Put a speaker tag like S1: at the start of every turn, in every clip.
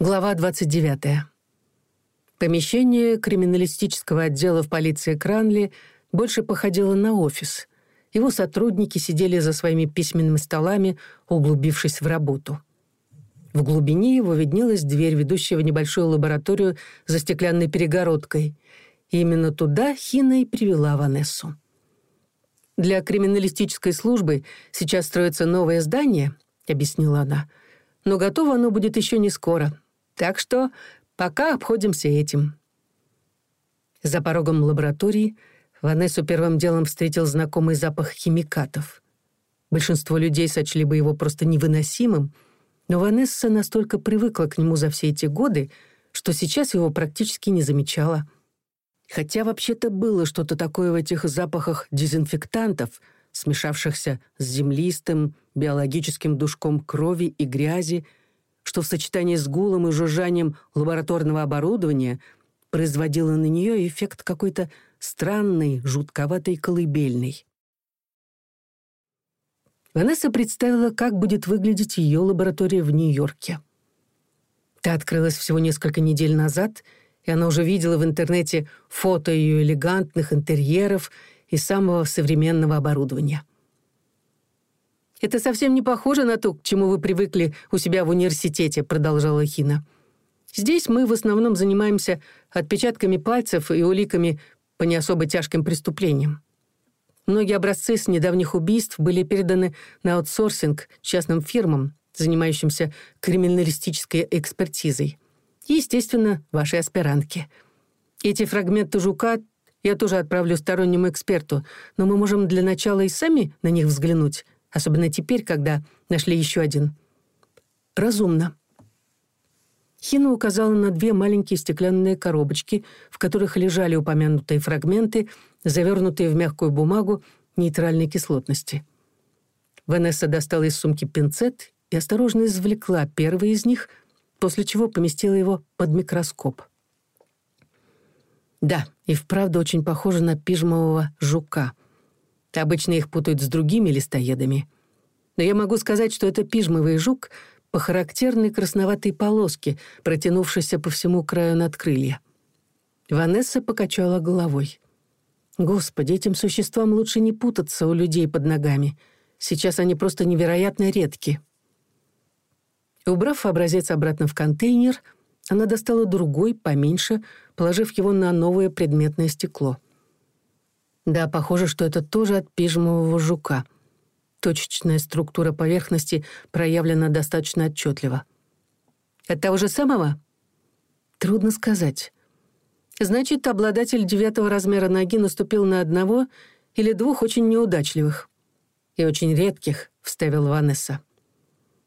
S1: Глава 29. Помещение криминалистического отдела в полиции Кранли больше походило на офис. Его сотрудники сидели за своими письменными столами, углубившись в работу. В глубине его виднелась дверь, ведущая в небольшую лабораторию за стеклянной перегородкой. И именно туда Хина и привела Ванессу. «Для криминалистической службы сейчас строится новое здание», — объяснила она, — «но готово оно будет еще не скоро, так что пока обходимся этим. За порогом лаборатории Ванессу первым делом встретил знакомый запах химикатов. Большинство людей сочли бы его просто невыносимым, но Ванесса настолько привыкла к нему за все эти годы, что сейчас его практически не замечала. Хотя вообще-то было что-то такое в этих запахах дезинфектантов, смешавшихся с землистым, биологическим душком крови и грязи — что в сочетании с гулом и жужжанием лабораторного оборудования производило на нее эффект какой-то странной, жутковатой колыбельной. Ванесса представила, как будет выглядеть ее лаборатория в Нью-Йорке. Та открылась всего несколько недель назад, и она уже видела в интернете фото ее элегантных интерьеров и самого современного оборудования — «Это совсем не похоже на то, к чему вы привыкли у себя в университете», — продолжала Хина. «Здесь мы в основном занимаемся отпечатками пальцев и уликами по не особо тяжким преступлениям. Многие образцы с недавних убийств были переданы на аутсорсинг частным фирмам, занимающимся криминалистической экспертизой. И, естественно, вашей аспирантке. Эти фрагменты жука я тоже отправлю стороннему эксперту, но мы можем для начала и сами на них взглянуть», особенно теперь, когда нашли еще один. Разумно. Хина указала на две маленькие стеклянные коробочки, в которых лежали упомянутые фрагменты, завернутые в мягкую бумагу нейтральной кислотности. Ванесса достала из сумки пинцет и осторожно извлекла первый из них, после чего поместила его под микроскоп. Да, и вправду очень похоже на пижмового жука — Обычно их путают с другими листоедами. Но я могу сказать, что это пижмовый жук по характерной красноватой полоске, протянувшейся по всему краю надкрылья. Ванесса покачала головой. «Господи, этим существам лучше не путаться у людей под ногами. Сейчас они просто невероятно редки». Убрав образец обратно в контейнер, она достала другой, поменьше, положив его на новое предметное стекло — да, похоже, что это тоже от пижмового жука. Точечная структура поверхности проявлена достаточно отчетливо. От того же самого? Трудно сказать. Значит, обладатель девятого размера ноги наступил на одного или двух очень неудачливых. И очень редких, вставил Ванесса.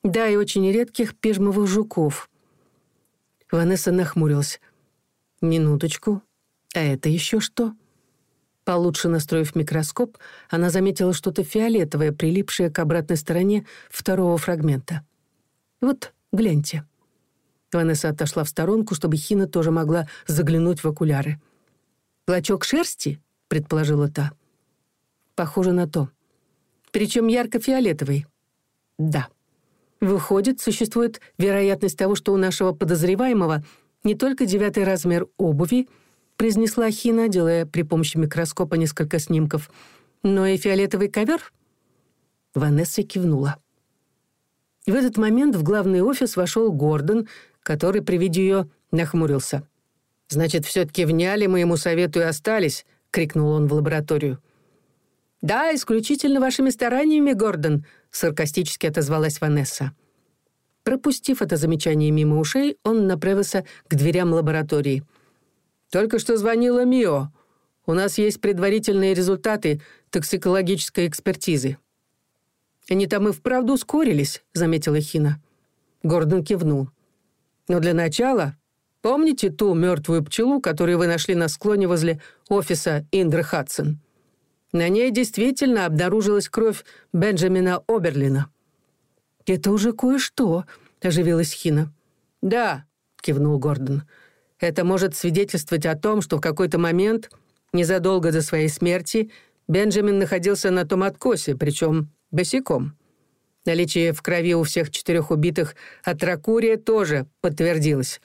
S1: Да, и очень редких пижмовых жуков. Ванесса нахмурилась. Минуточку. А это еще что? Получше настроив микроскоп, она заметила что-то фиолетовое, прилипшее к обратной стороне второго фрагмента. «Вот, гляньте». Ванесса отошла в сторонку, чтобы Хина тоже могла заглянуть в окуляры. «Клочок шерсти?» — предположила та. «Похоже на то. Причем ярко-фиолетовый». «Да. Выходит, существует вероятность того, что у нашего подозреваемого не только девятый размер обуви — произнесла Хина, делая при помощи микроскопа несколько снимков. «Но «Ну и фиолетовый ковер?» Ванесса кивнула. в этот момент в главный офис вошел Гордон, который при виде ее нахмурился. «Значит, все-таки вняли моему совету и остались», — крикнул он в лабораторию. «Да, исключительно вашими стараниями, Гордон», — саркастически отозвалась Ванесса. Пропустив это замечание мимо ушей, он направился к дверям лаборатории. Только что звонила Мио. У нас есть предварительные результаты токсикологической экспертизы». «Они там и вправду ускорились», — заметила Хина. Гордон кивнул. «Но для начала помните ту мертвую пчелу, которую вы нашли на склоне возле офиса Индры Хадсон? На ней действительно обнаружилась кровь Бенджамина Оберлина». «Это уже кое-что», — оживилась Хина. «Да», — кивнул Гордон, — это может свидетельствовать о том, что в какой-то момент, незадолго до своей смерти, Бенджамин находился на том откосе, причем босиком. Наличие в крови у всех четырех убитых от ракурия тоже подтвердилось.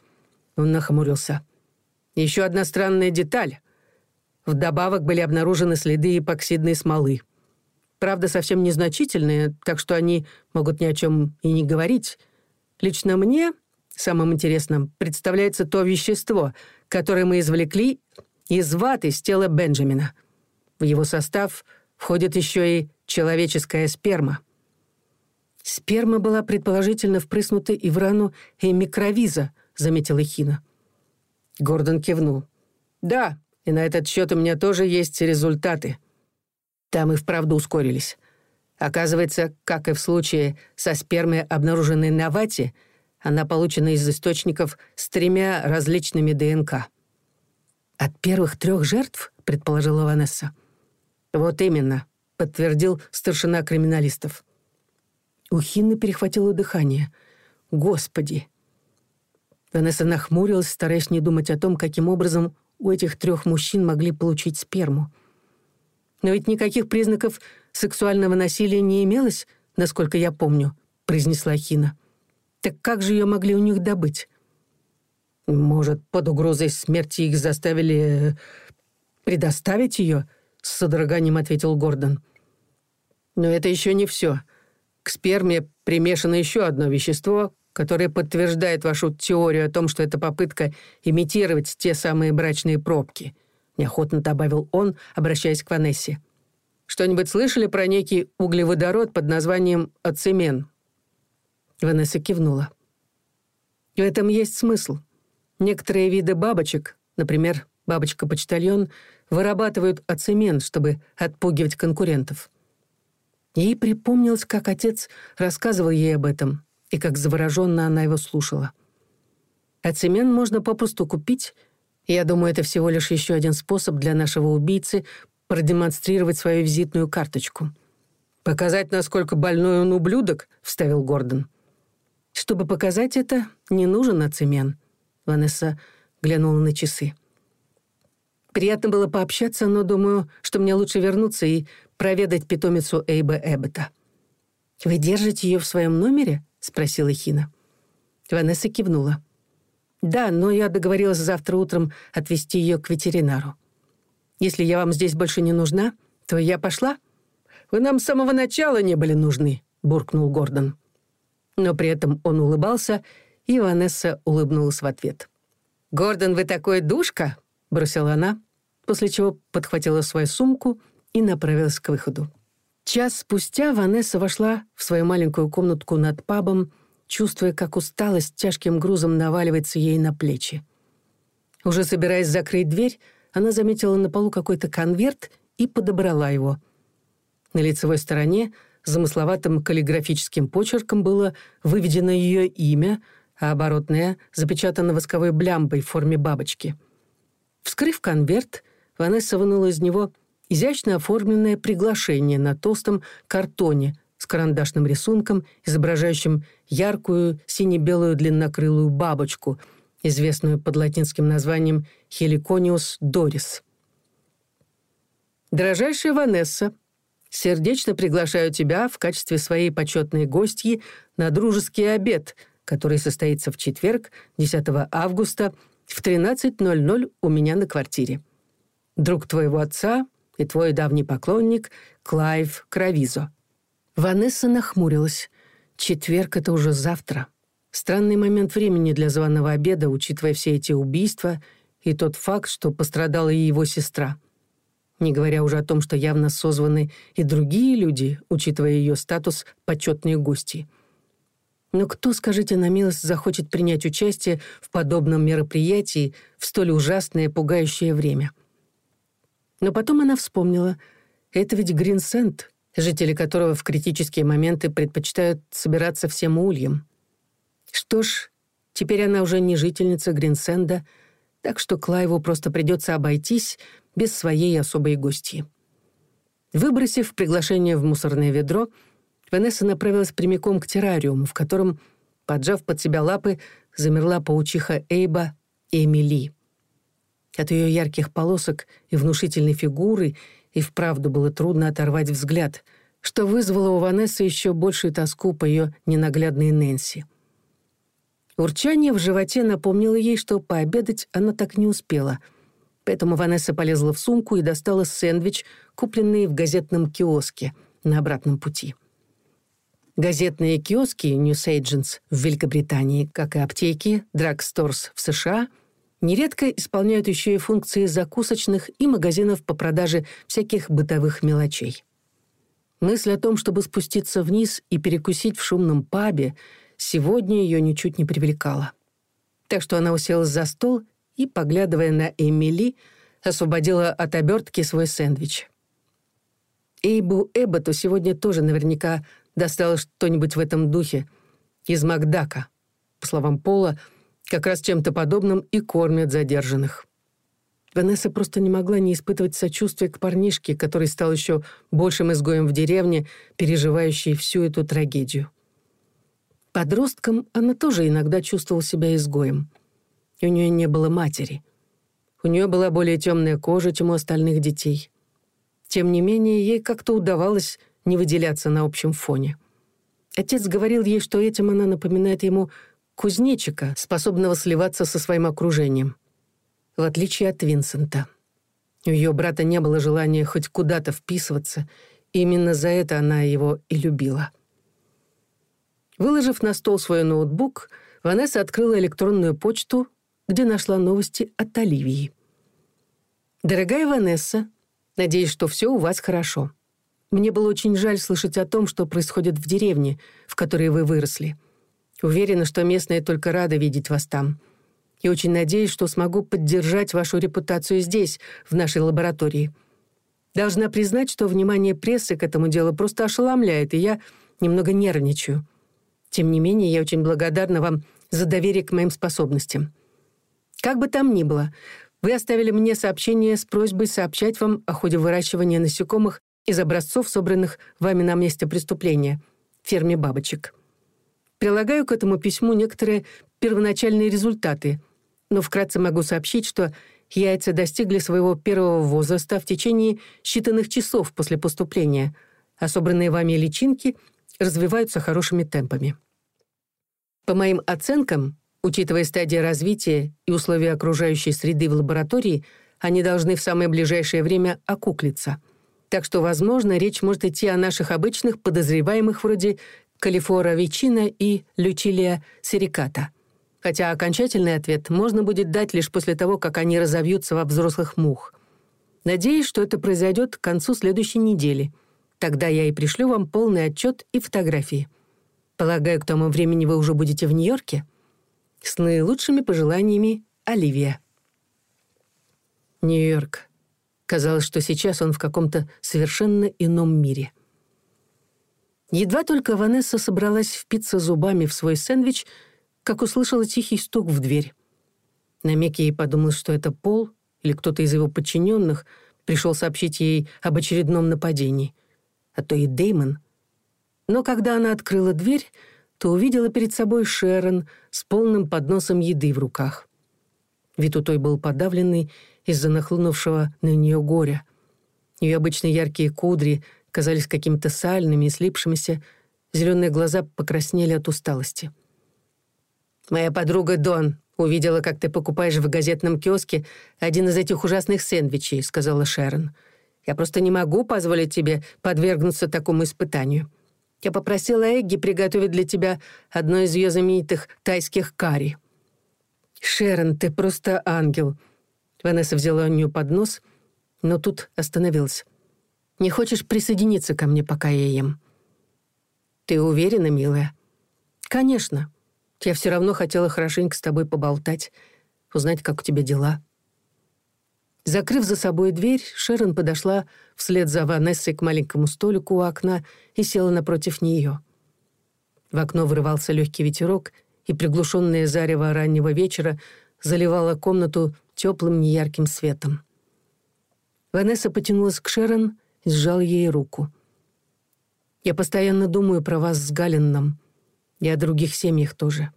S1: Он нахмурился. Еще одна странная деталь. Вдобавок были обнаружены следы эпоксидной смолы. Правда, совсем незначительные, так что они могут ни о чем и не говорить. Лично мне самым интересным представляется то вещество, которое мы извлекли из ваты из тела Бенджамина. В его состав входит еще и человеческая сперма. «Сперма была предположительно впрыснута и в рану и микровиза», — заметила Хина. Гордон кивнул. «Да, и на этот счет у меня тоже есть результаты». Там и вправду ускорились. Оказывается, как и в случае со спермой, обнаруженной на вате — она получена из источников с тремя различными ДНК». «От первых трех жертв?» — предположила Ванесса. «Вот именно», — подтвердил старшина криминалистов. У Хинны перехватило дыхание. «Господи!» Ванесса нахмурилась, стараясь не думать о том, каким образом у этих трех мужчин могли получить сперму. «Но ведь никаких признаков сексуального насилия не имелось, насколько я помню», — произнесла Хина. «Так как же ее могли у них добыть?» «Может, под угрозой смерти их заставили э, предоставить ее?» — с содроганием ответил Гордон. «Но это еще не все. К сперме примешано еще одно вещество, которое подтверждает вашу теорию о том, что это попытка имитировать те самые Ванесса кивнула. В этом есть смысл. Некоторые виды бабочек, например, бабочка-почтальон, вырабатывают оцемен, чтобы отпугивать конкурентов. Ей припомнилось, как отец рассказывал ей об этом, и как завороженно она его слушала. Оцемен можно попросту купить, я думаю, это всего лишь еще один способ для нашего убийцы продемонстрировать свою визитную карточку. «Показать, насколько больной он ублюдок», — вставил Гордон чтобы показать это, не нужен оцемен». Ванесса глянула на часы. «Приятно было пообщаться, но думаю, что мне лучше вернуться и проведать питомицу Эйба Эббета». «Вы держите ее в своем номере?» — спросила Хина. Ванесса кивнула. «Да, но я договорилась завтра утром отвезти ее к ветеринару. Если я вам здесь больше не нужна, то я пошла». «Вы нам с самого начала не были нужны», — буркнул Гордон но при этом он улыбался, и Ванесса улыбнулась в ответ. «Гордон, вы такой душка!» — бросила она, после чего подхватила свою сумку и направилась к выходу. Час спустя Ванесса вошла в свою маленькую комнатку над пабом, чувствуя, как усталость тяжким грузом наваливается ей на плечи. Уже собираясь закрыть дверь, она заметила на полу какой-то конверт и подобрала его. На лицевой стороне — замысловатым каллиграфическим почерком было выведено ее имя, а оборотное запечатано восковой блямбой в форме бабочки. Вскрыв конверт, Ванесса вынула из него изящно оформленное приглашение на толстом картоне с карандашным рисунком, изображающим яркую сине-белую длиннокрылую бабочку, известную под латинским названием «Хеликониус дорис». «Дорожайшая Ванесса», сердечно приглашаю тебя в качестве своей почетной гостьи на дружеский обед, который состоится в четверг, 10 августа, в 13.00 у меня на квартире. Друг твоего отца и твой давний поклонник Клайв Кравизо». Ванесса нахмурилась. «Четверг — это уже завтра». Странный момент времени для званого обеда, учитывая все эти убийства и тот факт, что пострадала и его сестра — Не говоря уже о том, что явно созваны и другие люди, учитывая ее статус почетные гости. Но кто, скажите на милость, захочет принять участие в подобном мероприятии в столь ужасное, пугающее время? — но потом она вспомнила, это ведь Гринсент, жители которого в критические моменты предпочитают собираться всем ульем. Что ж, теперь она уже не жительница без своей особой гости. Выбросив приглашение в мусорное ведро, Ванесса направилась прямиком к террариуму, в котором, поджав под себя лапы, замерла паучиха Эйба Эмили. От ее ярких полосок и внушительной фигуры и вправду было трудно оторвать взгляд, что вызвало у Ванессы еще большую тоску по ее ненаглядной Нэнси. Урчание в животе напомнило ей, что пообедать она так не успела — поэтому Ванесса полезла в сумку и достала сэндвич, купленный в газетном киоске на обратном пути. Газетные киоски newsagents в Великобритании, как и аптеки, drugstores в США, нередко исполняют еще и функции закусочных и магазинов по продаже всяких бытовых мелочей. Мысль о том, чтобы спуститься вниз и перекусить в шумном пабе, сегодня ее ничуть не привлекала. Так что она уселась за стол и, поглядывая на Эмили, освободила от обертки свой сэндвич. Эйбу Эбботу сегодня тоже наверняка досталось что-нибудь в этом духе. Из Макдака. По словам Пола, как раз чем-то подобным и кормят задержанных. Ванесса просто не могла не испытывать сочувствия к парнишке, который стал еще большим изгоем в деревне, переживающей всю эту трагедию. Подростком она тоже иногда чувствовала себя изгоем — у нее не было матери. У нее была более темная кожа, чем у остальных детей. Тем не менее, ей как-то удавалось не выделяться на общем фоне. Отец говорил ей, что этим она напоминает ему кузнечика, способного сливаться со своим окружением. В отличие от Винсента. У ее брата не было желания хоть куда-то вписываться, и именно за это она его и любила. Выложив на стол свой ноутбук, Ванесса открыла электронную почту где нашла новости от Оливии. «Дорогая Ванесса, надеюсь, что все у вас хорошо. Мне было очень жаль слышать о том, что происходит в деревне, в которой вы выросли. Уверена, что местные только рады видеть вас там и очень надеюсь, что смогу поддержать вашу репутацию здесь, в нашей лаборатории. Должна признать, что внимание прессы к этому делу Как бы там ни было, вы оставили мне сообщение с просьбой сообщать вам о ходе выращивания насекомых из образцов, собранных вами на месте преступления, ферме бабочек. Прилагаю к этому письму некоторые первоначальные результаты, но вкратце могу сообщить, что яйца достигли своего первого возраста в течение считанных часов после поступления, а собранные вами личинки развиваются хорошими темпами. По моим оценкам, Учитывая стадии развития и условия окружающей среды в лаборатории, они должны в самое ближайшее время окуклиться. Так что, возможно, речь может идти о наших обычных подозреваемых вроде Калифора Вичина и Лючилия Сериката, Хотя окончательный ответ можно будет дать лишь после того, как они разовьются во взрослых мух. Надеюсь, что это произойдет к концу следующей недели. Тогда я и пришлю вам полный отчет и фотографии. Полагаю, к тому времени вы уже будете в Нью-Йорке?» с наилучшими пожеланиями Оливия. Нью-Йорк. Казалось, что сейчас он в каком-то совершенно ином мире. Едва только Ванесса собралась впиться зубами в свой сэндвич, как услышала тихий стук в дверь. На миг ей подумалось, что это Пол или кто-то из его подчиненных пришел сообщить ей об очередном нападении, а то и Деймон. Но когда она открыла дверь, то увидела перед собой Шерон с полным подносом еды в руках. Вид у той был подавленный из-за нахлынувшего на нее горя. Ее обычно яркие кудри казались какими-то сальными и слипшимися, зеленые глаза покраснели от усталости. — Моя подруга Дон увидела, как ты покупаешь в газетном киоске один из этих ужасных сэндвичей», — сказала Шерон. «Я просто не могу позволить тебе подвергнуться такому испытанию. Я попросила Эгги приготовить для тебя одно из ее знаменитых тайских карри. «Шерон, ты просто ангел!» Ванесса взяла у нее под нос, но тут остановилась. «Не хочешь присоединиться ко мне, пока я ем?» «Ты уверена, милая?» «Конечно. Я все равно хотела хорошенько с тобой поболтать, узнать, как у тебя дела». Закрыв за собой дверь, Шерон подошла вслед за Ванессой к маленькому столику у окна и села напротив нее. В окно вырывался легкий ветерок, и приглушенное зарево раннего вечера заливало комнату теплым неярким светом. Ванесса потянулась к Шерон и сжал ей руку. «Я постоянно думаю про вас с Галленном», и о других семьях тоже.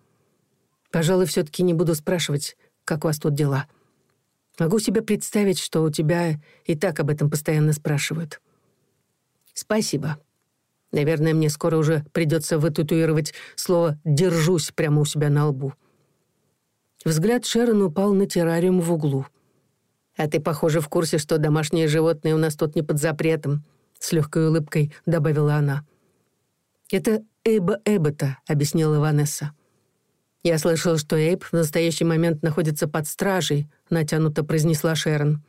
S1: Пожалуй, все-таки не буду спрашивать, как у вас тут дела. Могу себе представить, что у тебя и так об этом постоянно спрашивают. Спасибо. Наверное, мне скоро уже придется вытатуировать слово «держусь» прямо у себя на лбу. Взгляд Шерон упал на террариум в углу. «А ты, похоже, в курсе, что домашние животные у нас тут не под запретом», — с легкой улыбкой добавила она. «Это Эйба Эббота», — объяснила Ванесса. «Я слышал, что Эйб в настоящий момент находится под стражей», — натянуто произнесла Шерон.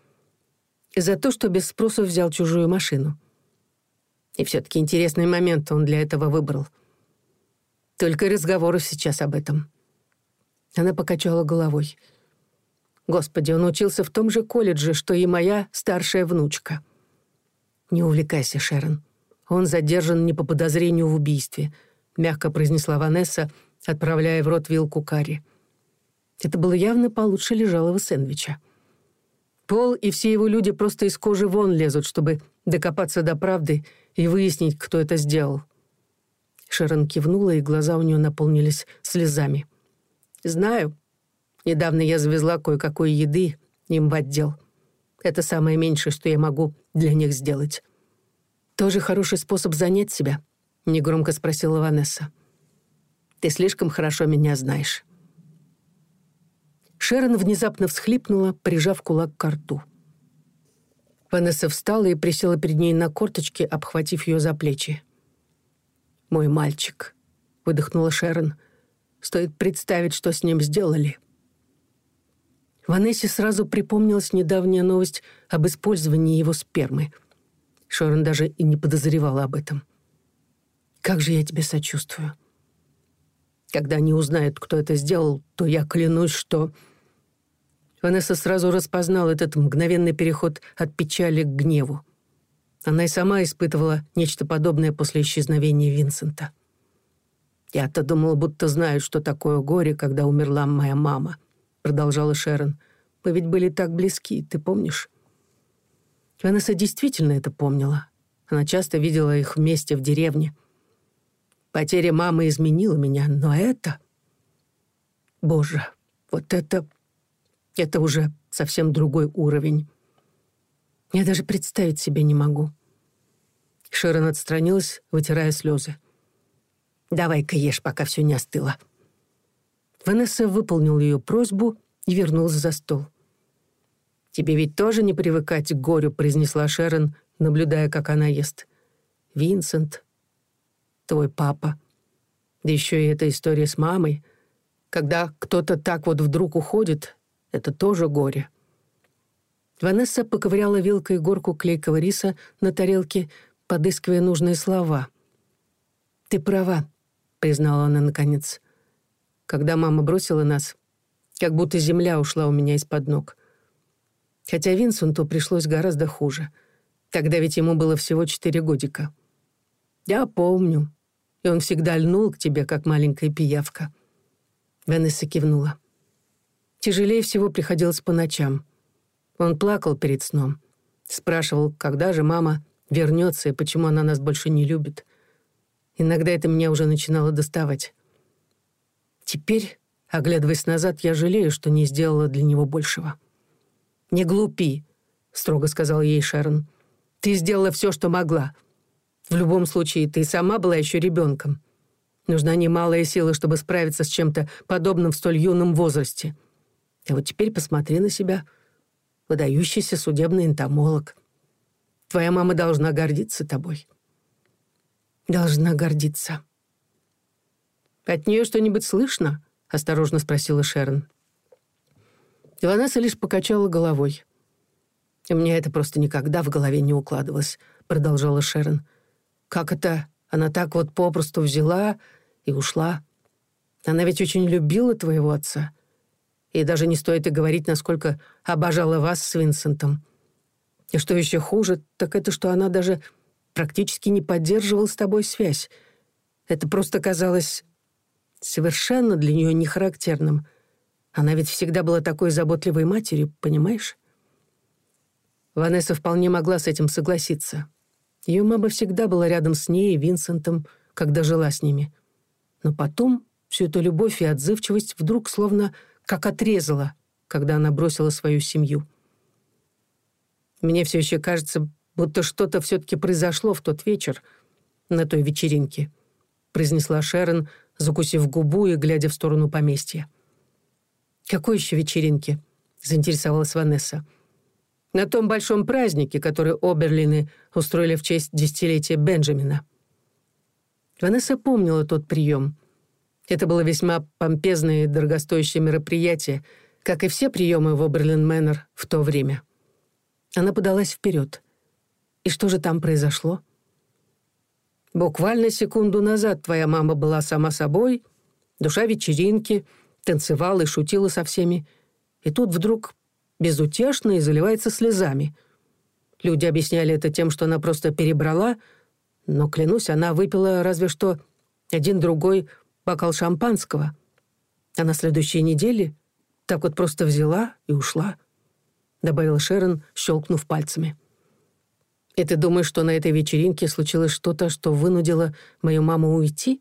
S1: «За то, что без спроса взял чужую машину». И все-таки интересный момент он для этого выбрал. Только разговоры сейчас об этом. Она покачала головой. Господи, он учился в том же колледже, что и моя старшая внучка. Не увлекайся, Шерон. Он задержан не по подозрению в убийстве, мягко произнесла Ванесса, отправляя в рот вилку карри. Это было явно получше лежалого сэндвича. Пол и все его люди просто из кожи вон лезут, чтобы докопаться до правды и выяснить, кто это сделал. Шерон кивнула, и глаза у нее наполнились слезами. «Знаю. Недавно я завезла кое-какой еды им в отдел. Это самое меньшее, что я могу для них сделать». «Тоже хороший способ занять себя?» — негромко спросила Ванесса. «Ты слишком хорошо меня знаешь». Шерон внезапно всхлипнула, прижав кулак к рту. Ванесса встала и присела перед ней на корточки, обхватив ее за плечи. «Мой мальчик», — выдохнула Шерон. «Стоит представить, что с ним сделали». Ванессе сразу припомнилась недавняя новость об использовании его спермы. Шерон даже и не подозревала об этом. «Как когда они узнают, кто это сделал, то я клянусь, что...» Ванесса сразу распознала этот мгновенный переход от печали к гневу. Она и сама испытывала нечто подобное после исчезновения Винсента. «Я-то думала, будто знаю, что такое горе, когда умерла моя мама», — продолжала Шерон. «Мы ведь были так близки, ты помнишь?» Ванесса действительно это помнила. Она часто видела их вместе в деревне потеря мамы изменила меня, но это... Боже, вот это... Это уже совсем другой уровень. Я даже представить себе не могу. Шерон отстранилась, вытирая слезы. «Давай-ка ешь, пока все не остыло». Ванесса выполнил ее просьбу и вернулся за стол. «Тебе ведь тоже не привыкать к горю», — произнесла Шерон, наблюдая, как она ест. «Винсент, твой папа. Да еще и эта история с мамой. Когда кто-то так вот вдруг уходит, это тоже горе. Ванесса поковыряла вилкой горку клейкого риса на тарелке, подыскивая нужные слова. «Ты права», — признала она наконец. «Когда мама бросила нас, как будто земля ушла у меня из-под ног. Хотя Винсенту пришлось гораздо хуже. Тогда ведь ему было всего четыре годика». «Я помню», и он всегда льнул к тебе, как маленькая пиявка. Венесса кивнула. Тяжелее всего приходилось по ночам. Он плакал перед сном. Спрашивал, когда же мама вернется и почему она нас больше не любит. Иногда это меня уже начинало доставать. Теперь, оглядываясь назад, я жалею, что не сделала для него большего. «Не глупи», — строго сказал ей Шерон. «Ты сделала все, что могла. В любом случае, ты сама была еще ребенком. Нужна немалая сила, чтобы справиться с чем-то подобным в столь юном возрасте». А вот теперь посмотри на себя. Выдающийся судебный энтомолог. Твоя мама должна гордиться тобой. Должна гордиться. От нее что-нибудь слышно? Осторожно спросила Шерон. Иванесса лишь покачала головой. «У меня это просто никогда в голове не укладывалось», — продолжала Шерон. «Как как это она так вот попросту взяла и ушла. Она ведь очень любила твоего отца. И даже не стоит и говорить, насколько обожала вас с Винсентом. И что еще хуже, так это, что она даже практически не поддерживала с тобой связь. Это просто казалось совершенно для нее нехарактерным. Она ведь всегда была такой заботливой матерью, понимаешь? Ванесса вполне могла с этим согласиться. Ее мама всегда была рядом с ней и Винсентом, когда жила с ними. Но потом всю эту любовь и отзывчивость вдруг словно как отрезала, когда она бросила свою семью. Мне все еще кажется, будто что-то все-таки произошло в тот вечер. на той вечеринке», — произнесла Шерон, закусив губу и глядя в сторону поместья. «Какой еще вечеринки?» — заинтересовалась Ванесса. на том большом празднике, который Оберлины устроили в честь десятилетия Бенджамина. Ванесса помнила тот прием. Это было весьма помпезное и дорогостоящее мероприятие, как и все приемы в Оберлин Мэннер в то время. Она подалась вперед. И что же там произошло? Буквально секунду назад твоя мама была сама собой, душа вечеринки, танцевала и шутила со всеми, и тут вдруг безу и заливается слезами. Люди объясняли это тем, что она просто перебрала, но, клянусь, она выпила разве что один-другой бокал шампанского. А на следующей неделе так вот просто взяла и ушла, добавила Шерон, щелкнув пальцами. «И ты думаешь, что на этой вечеринке случилось что-то, что вынудило мою маму уйти?»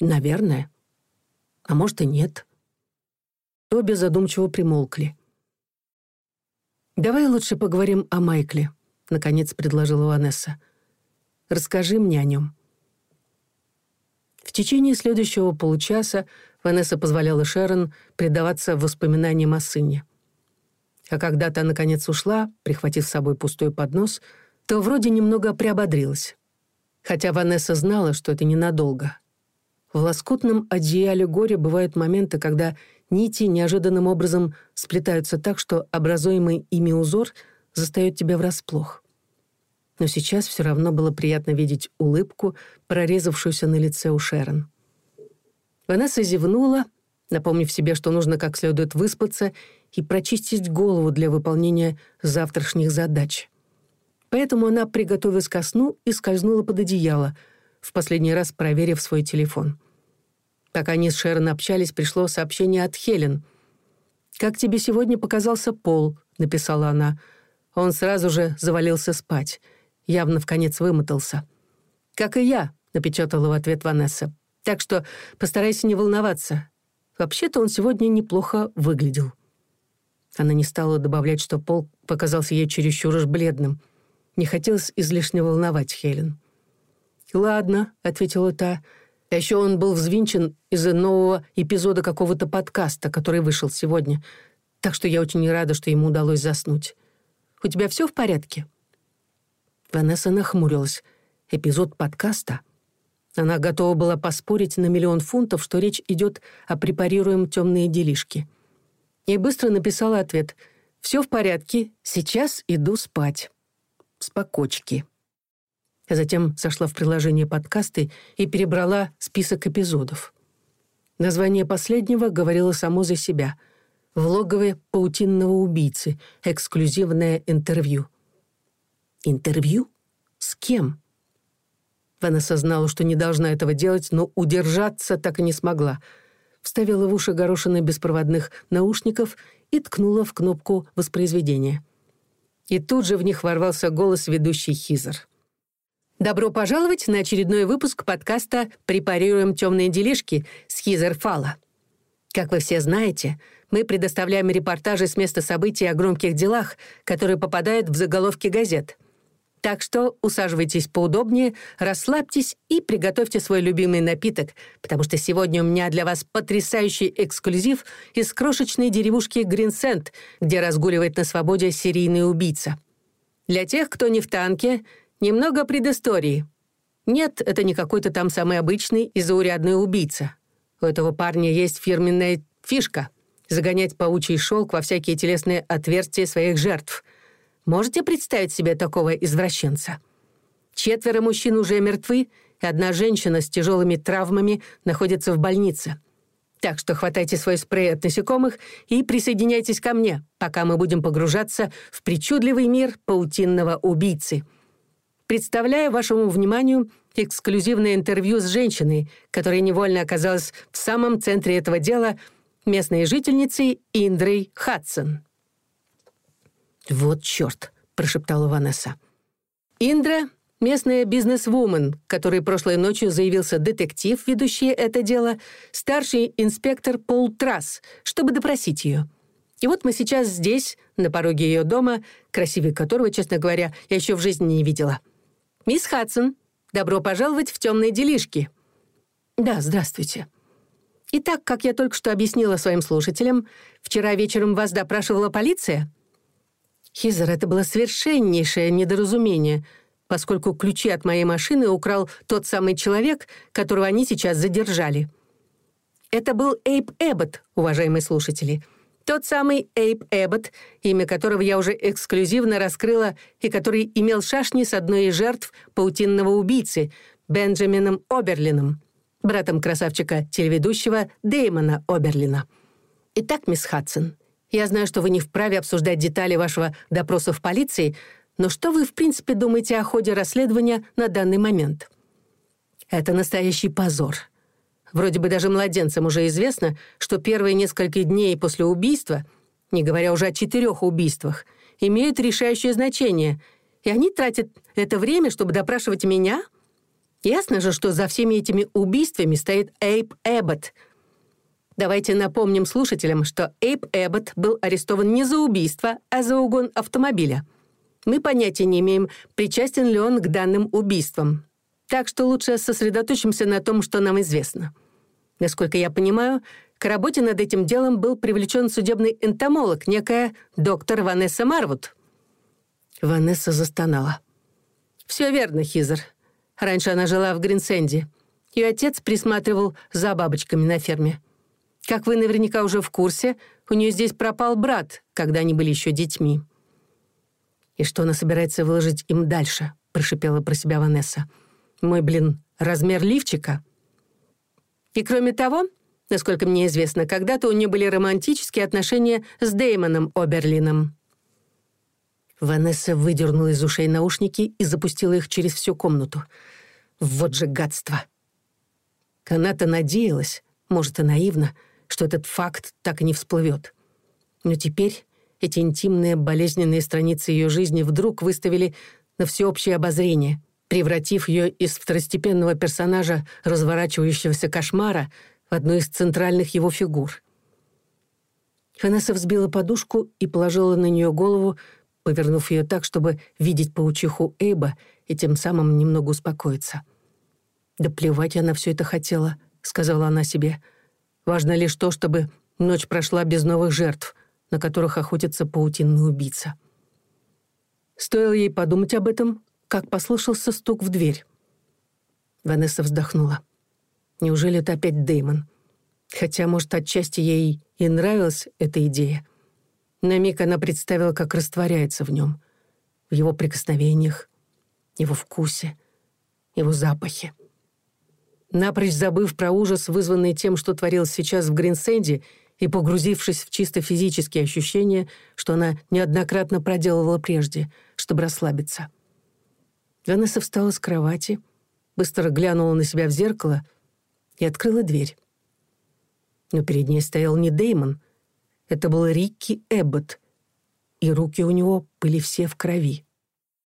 S1: «Наверное. А может и нет». Обе задумчиво примолкли. «Давай лучше поговорим о Майкле», — наконец предложила Ванесса. «Расскажи мне о нем». В течение следующего получаса Ванесса позволяла Шерон предаваться воспоминаниям о сыне. А когда та, наконец, ушла, прихватив с собой пустой поднос, то вроде немного приободрилась. Хотя Ванесса знала, что это ненадолго. В лоскутном одеяле горя бывают моменты, когда нити неожиданным образом сплетаются так, что образуемый ими узор застаёт тебя врасплох. Но сейчас все равно было приятно видеть улыбку, прорезавшуюся на лице у Шерон. Ванесса зевнула, напомнив себе, что нужно как следует выспаться и прочистить голову для выполнения завтрашних задач. Поэтому она приготовилась ко сну и скользнула под одеяло, в последний раз проверив свой телефон. Пока они с Шерон общались, пришло сообщение от Хелен. «Как тебе сегодня показался Пол?» — написала она. Он сразу же завалился спать. Явно в конец вымотался. «Как и я», — напечатала в ответ Ванесса. «Так что постарайся не волноваться. Вообще-то он сегодня неплохо выглядел». Она не стала добавлять, что Пол показался ей чересчур уж бледным. Не хотелось излишне волновать Хелен. «Ладно», — ответила та, — а Еще он был взвинчен из-за нового эпизода какого-то подкаста, который вышел сегодня. Так что я очень рада, что ему удалось заснуть. У тебя все в порядке?» Ванесса нахмурилась. Эпизод подкаста. Она готова была поспорить на миллион фунтов, что речь идет о препарируем темные делишки. И быстро написала ответ. «Все в порядке. Сейчас иду спать». Спокочки затем зашла в приложение подкасты и перебрала список эпизодов. Название последнего говорило само за себя. «В логове паутинного убийцы. Эксклюзивное интервью». «Интервью? С кем?» Она осознала, что не должна этого делать, но удержаться так и не смогла. Вставила в уши горошины беспроводных наушников и ткнула в кнопку воспроизведения. И тут же в них ворвался голос ведущий Хизер. Добро пожаловать на очередной выпуск подкаста «Препарируем темные делишки» с Хизер Фала. Как вы все знаете, мы предоставляем репортажи с места событий о громких делах, которые попадают в заголовки газет. Так что усаживайтесь поудобнее, расслабьтесь и приготовьте свой любимый напиток, потому что сегодня у меня для вас потрясающий эксклюзив из крошечной деревушки Гринсент, где разгуливает на свободе серийный убийца. Для тех, кто не в танке — Немного предыстории. Нет, это не какой-то там самый обычный и заурядный убийца. У этого парня есть фирменная фишка — загонять паучий шелк во всякие телесные отверстия своих жертв. Можете представить себе такого извращенца? Четверо мужчин уже мертвы, и одна женщина с тяжелыми травмами находится в больнице. Так что хватайте свой спрей от насекомых и присоединяйтесь ко мне, пока мы будем погружаться в причудливый мир паутинного убийцы — Представляю вашему вниманию эксклюзивное интервью с женщиной, которая невольно оказалась в самом центре этого дела, местной жительницей Индрой Хадсон. «Вот черт!» — прошептала Ванесса. Индра — местная бизнес которой прошлой ночью заявился детектив, ведущий это дело, старший инспектор Пол Трасс, чтобы допросить ее. И вот мы сейчас здесь, на пороге ее дома, красивый которого, честно говоря, я еще в жизни не видела — Мисс Хадсон, Добро пожаловать в темные делишки». «Да, здравствуйте». Итак, как я только что объяснила своим слушателям, вчера вечером вас допрашивала полиция? Хизер, это было совершеннейшее недоразумение, поскольку ключи от моей машины украл тот самый человек, которого они сейчас задержали. Это был Эйп Эббот, уважаемые слушатели. Тот самый Эйп Эббот, имя которого я уже эксклюзивно раскрыла и который имел шашни с одной из жертв паутинного убийцы Бенджамином Оберлином, братом красавчика-телеведущего Дэймона Оберлина. Итак, мисс Хадсон, я знаю, что вы не вправе обсуждать детали вашего допроса в полиции, но что вы, в принципе, думаете о ходе расследования на данный момент? Это настоящий позор — Вроде бы даже младенцам уже известно, что первые несколько дней после убийства, не говоря уже о четырех убийствах, имеют решающее значение, и они тратят это время, чтобы допрашивать меня? Ясно же, что за всеми этими убийствами стоит Эйп Эбботт. Давайте напомним слушателям, что Эйп Эбботт был арестован не за убийство, а за угон автомобиля. Мы понятия не имеем, причастен ли он к данным убийствам. Так что лучше сосредоточимся на том, что нам известно. Насколько я понимаю, к работе над этим делом был привлечен судебный энтомолог, некая доктор Ванесса Марвуд. Ванесса застонала. «Все верно, Хизер. Раньше она жила в Гринсенде. Ее отец присматривал за бабочками на ферме. Как вы наверняка уже в курсе, у нее здесь пропал брат, когда они были еще детьми». «И что она собирается выложить им дальше?» – прошипела про себя Ванесса. «Ванесса». блин, размер лифчика?» И кроме того, насколько мне известно, когда-то у нее были романтические отношения с Деймоном Оберлином. Ванесса выдернула из ушей наушники и запустила их через всю комнату. Вот же гадство! Она-то надеялась, может и наивно, что этот факт так и не всплывет. Но теперь эти интимные болезненные страницы ее превратив ее из второстепенного персонажа, разворачивающегося кошмара, в одну из центральных его фигур. Фанесса взбила подушку и положила на нее голову, повернув ее так, чтобы видеть паучиху Эйба и тем самым немного успокоиться. «Да плевать она все это хотела», — сказала она себе. «Важно лишь то, чтобы ночь прошла без новых жертв, на которых охотится паутинный убийца». Стоило ей подумать об этом, как послышался стук в дверь. Ванесса вздохнула. Неужели это опять Деймон? Хотя, может, отчасти ей и нравилась эта идея. На миг она представила, как растворяется в нем, в его прикосновениях, его вкусе, его запахе. Напрочь забыв про ужас, вызванный тем, что творилось сейчас в Гринсенде, и погрузившись в чисто физические ощущения, что она неоднократно проделывала прежде, чтобы расслабиться — Ванесса встала с кровати, быстро глянула на себя в зеркало и открыла дверь. Но перед ней стоял не Деймон, это был Рикки Эббот, и руки у него